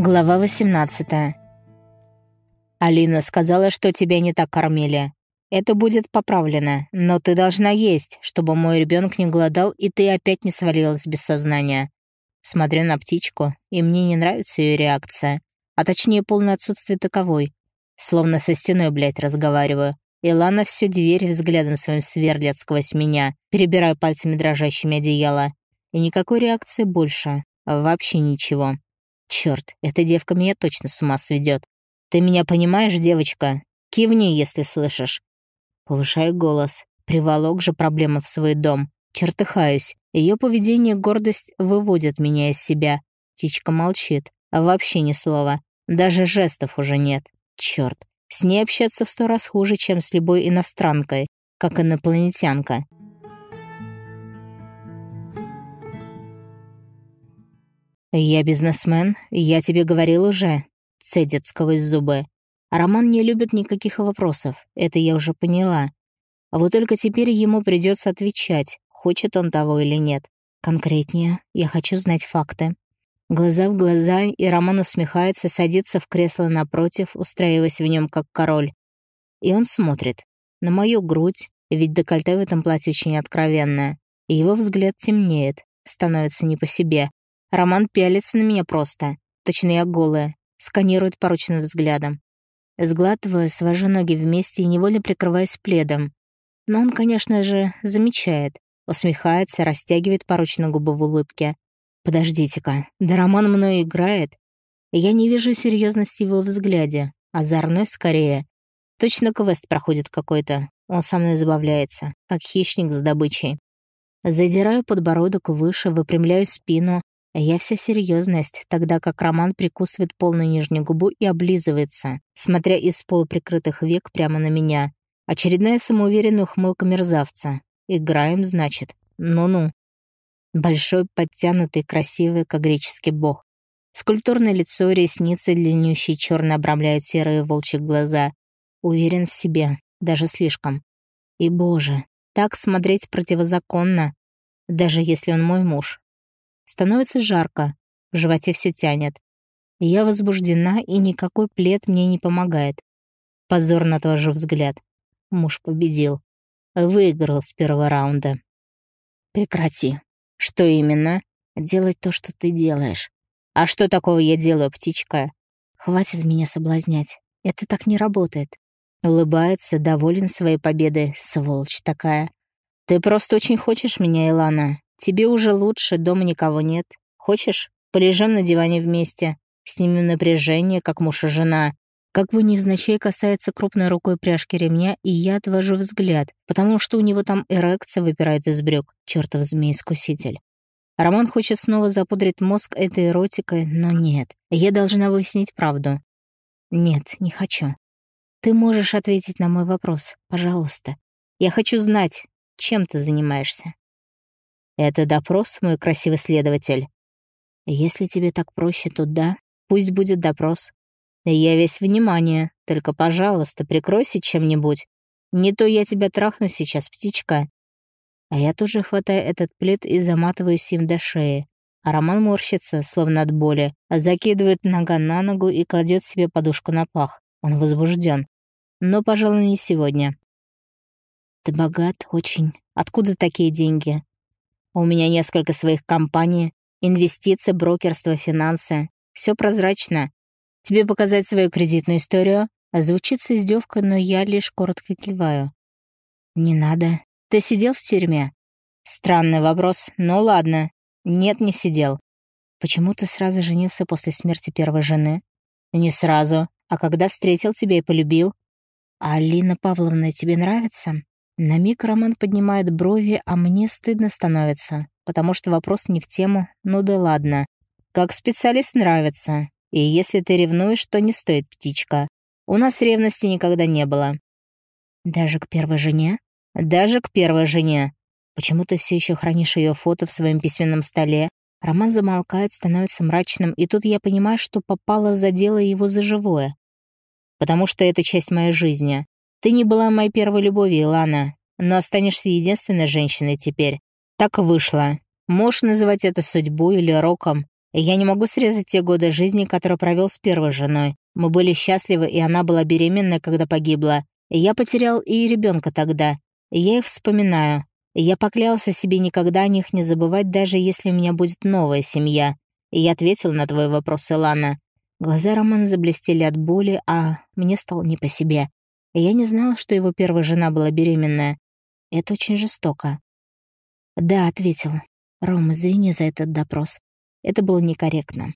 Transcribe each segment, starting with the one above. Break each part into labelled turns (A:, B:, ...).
A: Глава 18 Алина сказала, что тебя не так кормили. Это будет поправлено, но ты должна есть, чтобы мой ребенок не голодал, и ты опять не свалилась без сознания. Смотрю на птичку, и мне не нравится ее реакция, а точнее полное отсутствие таковой. Словно со стеной, блядь, разговариваю. И Лана всю дверь взглядом своим сверлит сквозь меня, перебирая пальцами дрожащими одеяло. И никакой реакции больше. Вообще ничего. Черт, эта девка меня точно с ума сведет. Ты меня понимаешь, девочка? Кивни, если слышишь. Повышаю голос. Приволок же проблема в свой дом. Чертыхаюсь. Ее поведение гордость выводят меня из себя. Птичка молчит. А вообще ни слова. Даже жестов уже нет. Черт. С ней общаться в сто раз хуже, чем с любой иностранкой, как инопланетянка. «Я бизнесмен, я тебе говорил уже», — цедит сквозь зубы. Роман не любит никаких вопросов, это я уже поняла. А вот только теперь ему придется отвечать, хочет он того или нет. Конкретнее, я хочу знать факты. Глаза в глаза, и Роман усмехается, садится в кресло напротив, устраиваясь в нем как король. И он смотрит. На мою грудь, ведь декольте в этом платье очень откровенное. И его взгляд темнеет, становится не по себе. Роман пялится на меня просто. Точно я голая. Сканирует порочным взглядом. Сглатываю, свожу ноги вместе и невольно прикрываюсь пледом. Но он, конечно же, замечает. Усмехается, растягивает порочно губы в улыбке. Подождите-ка, да Роман мной играет? Я не вижу серьезности в его взгляде. Озорной скорее. Точно квест проходит какой-то. Он со мной забавляется, как хищник с добычей. Задираю подбородок выше, выпрямляю спину, я вся серьезность, тогда как Роман прикусывает полную нижнюю губу и облизывается, смотря из полуприкрытых век прямо на меня. Очередная самоуверенная ухмылка мерзавца. Играем, значит. Ну-ну. Большой, подтянутый, красивый, как греческий бог. Скульптурное лицо, ресницы, длиннющие черно обрамляют серые волчьи глаза. Уверен в себе, даже слишком. И, боже, так смотреть противозаконно, даже если он мой муж. Становится жарко, в животе все тянет. Я возбуждена, и никакой плед мне не помогает. Позорно отвожу взгляд. Муж победил. Выиграл с первого раунда. Прекрати. Что именно? Делать то, что ты делаешь. А что такого я делаю, птичка? Хватит меня соблазнять. Это так не работает. Улыбается, доволен своей победой, сволочь такая. Ты просто очень хочешь меня, Илана. Тебе уже лучше, дома никого нет. Хочешь, полежим на диване вместе, снимем напряжение, как муж и жена. Как бы невзначай касается крупной рукой пряжки ремня, и я отвожу взгляд, потому что у него там эрекция выпирает из брюк, чертов змей-искуситель. Роман хочет снова запудрить мозг этой эротикой, но нет. Я должна выяснить правду. Нет, не хочу. Ты можешь ответить на мой вопрос, пожалуйста. Я хочу знать, чем ты занимаешься. Это допрос, мой красивый следователь. Если тебе так проще, то да, пусть будет допрос. Я весь внимание, только, пожалуйста, прикройся чем-нибудь. Не то я тебя трахну сейчас, птичка. А я тоже хватаю этот плед и заматываюсь им до шеи. А Роман морщится, словно от боли, а закидывает нога на ногу и кладет себе подушку на пах. Он возбужден. Но, пожалуй, не сегодня. Ты богат очень. Откуда такие деньги? У меня несколько своих компаний, инвестиции, брокерство, финансы. Все прозрачно. Тебе показать свою кредитную историю? Звучит с издевкой, но я лишь коротко киваю. Не надо. Ты сидел в тюрьме? Странный вопрос, но ладно. Нет, не сидел. Почему ты сразу женился после смерти первой жены? Не сразу. А когда встретил тебя и полюбил? А Алина Павловна тебе нравится? На миг Роман поднимает брови, а мне стыдно становится, потому что вопрос не в тему, ну да ладно. Как специалист нравится. И если ты ревнуешь, то не стоит птичка. У нас ревности никогда не было. Даже к первой жене? Даже к первой жене. Почему ты все еще хранишь ее фото в своем письменном столе? Роман замолкает, становится мрачным, и тут я понимаю, что попало за дело его за живое. Потому что это часть моей жизни. Ты не была моей первой любовью, Илана, но останешься единственной женщиной теперь. Так вышло. Можешь называть это судьбой или роком, Я не могу срезать те годы жизни, которые провел с первой женой. Мы были счастливы, и она была беременна, когда погибла. Я потерял и ребенка тогда. Я их вспоминаю. Я поклялся себе никогда о них не забывать, даже если у меня будет новая семья. И я ответил на твой вопрос, Илана. Глаза Романа заблестели от боли, а мне стало не по себе. Я не знала, что его первая жена была беременная. Это очень жестоко. «Да», — ответил. «Ром, извини за этот допрос. Это было некорректно».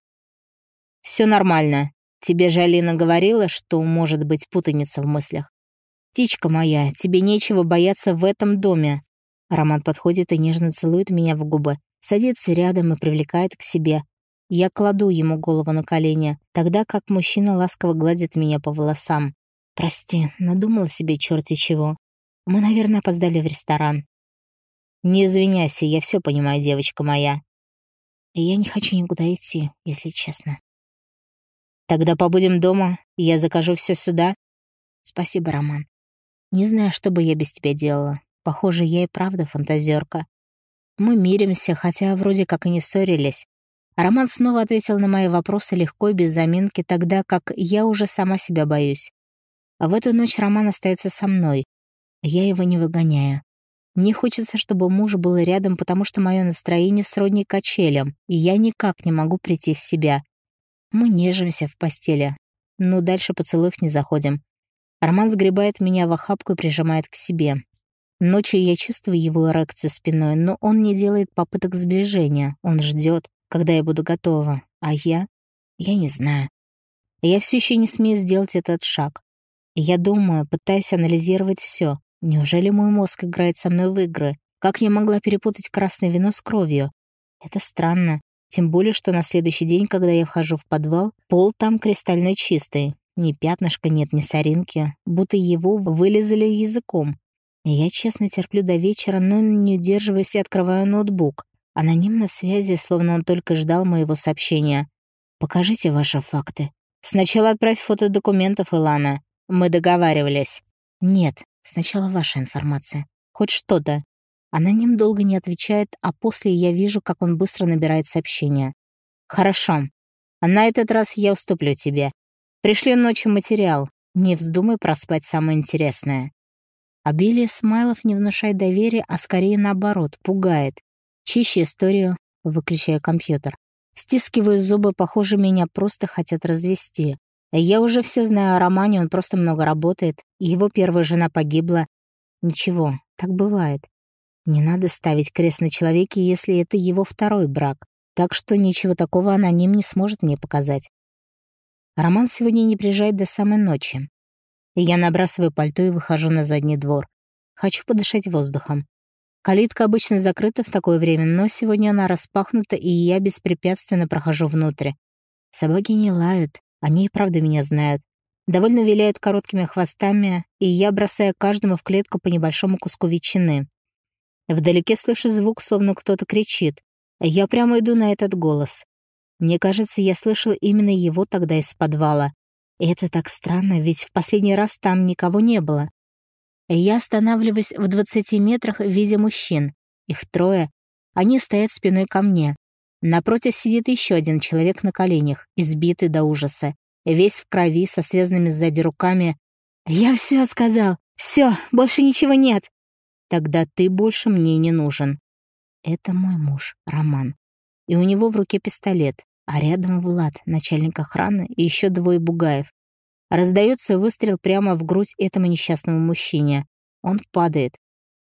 A: Все нормально. Тебе же Алина говорила, что может быть путаница в мыслях. Птичка моя, тебе нечего бояться в этом доме». Роман подходит и нежно целует меня в губы, садится рядом и привлекает к себе, я кладу ему голову на колени, тогда как мужчина ласково гладит меня по волосам. Прости, надумала себе черти чего. Мы, наверное, опоздали в ресторан. Не извиняйся, я все понимаю, девочка моя. Я не хочу никуда идти, если честно. Тогда побудем дома, и я закажу все сюда. Спасибо, Роман. Не знаю, что бы я без тебя делала. Похоже, я и правда фантазерка. Мы миримся, хотя вроде как и не ссорились. Роман снова ответил на мои вопросы легко и без заминки, тогда как я уже сама себя боюсь. А в эту ночь Роман остается со мной. Я его не выгоняю. Мне хочется, чтобы муж был рядом, потому что мое настроение сродни качелям, и я никак не могу прийти в себя. Мы нежимся в постели, но дальше поцелуев не заходим. Роман сгребает меня в охапку и прижимает к себе. Ночью я чувствую его эрекцию спиной, но он не делает попыток сближения, он ждет когда я буду готова. А я? Я не знаю. Я все еще не смею сделать этот шаг. Я думаю, пытаясь анализировать все. Неужели мой мозг играет со мной в игры? Как я могла перепутать красное вино с кровью? Это странно. Тем более, что на следующий день, когда я вхожу в подвал, пол там кристально чистый. Ни пятнышка нет, ни соринки. Будто его вылезали языком. Я честно терплю до вечера, но не удерживаюсь и открываю ноутбук. Аноним на связи, словно он только ждал моего сообщения. «Покажите ваши факты». «Сначала отправь фото документов, Илана. Мы договаривались». «Нет, сначала ваша информация. Хоть что-то». Аноним долго не отвечает, а после я вижу, как он быстро набирает сообщение. «Хорошо. На этот раз я уступлю тебе. Пришли ночью материал. Не вздумай проспать самое интересное». Обилие смайлов не внушает доверия, а скорее наоборот, пугает. Чище историю, выключая компьютер. Стискиваю зубы, похоже, меня просто хотят развести. Я уже все знаю о Романе, он просто много работает. Его первая жена погибла. Ничего, так бывает. Не надо ставить крест на человеке, если это его второй брак. Так что ничего такого аноним не сможет мне показать. Роман сегодня не приезжает до самой ночи. Я набрасываю пальто и выхожу на задний двор. Хочу подышать воздухом. Калитка обычно закрыта в такое время, но сегодня она распахнута, и я беспрепятственно прохожу внутрь. Собаки не лают, они и правда меня знают. Довольно виляют короткими хвостами, и я бросаю каждому в клетку по небольшому куску ветчины. Вдалеке слышу звук, словно кто-то кричит. Я прямо иду на этот голос. Мне кажется, я слышала именно его тогда из подвала. И это так странно, ведь в последний раз там никого не было. Я останавливаюсь в 20 метрах в виде мужчин. Их трое. Они стоят спиной ко мне. Напротив сидит еще один человек на коленях, избитый до ужаса. Весь в крови, со связанными сзади руками. «Я все сказал! Все, больше ничего нет!» «Тогда ты больше мне не нужен». Это мой муж, Роман. И у него в руке пистолет, а рядом Влад, начальник охраны, и еще двое бугаев. Раздается выстрел прямо в грудь этому несчастному мужчине. Он падает.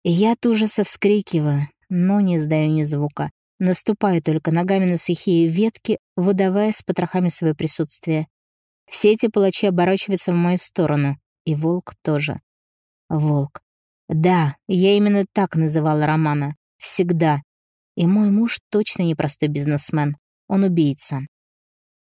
A: И я от ужаса вскрикиваю, но не издаю ни звука. Наступаю только ногами на сухие ветки, выдавая с потрохами свое присутствие. Все эти палачи оборачиваются в мою сторону. И волк тоже. Волк. Да, я именно так называла Романа. Всегда. И мой муж точно не простой бизнесмен. Он убийца.